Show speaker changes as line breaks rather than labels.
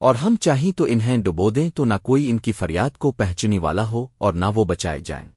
اور ہم چاہیں تو انہیں ڈبو دیں تو نہ کوئی ان کی فریاد کو پہنچنے والا ہو اور نہ وہ بچائے جائیں۔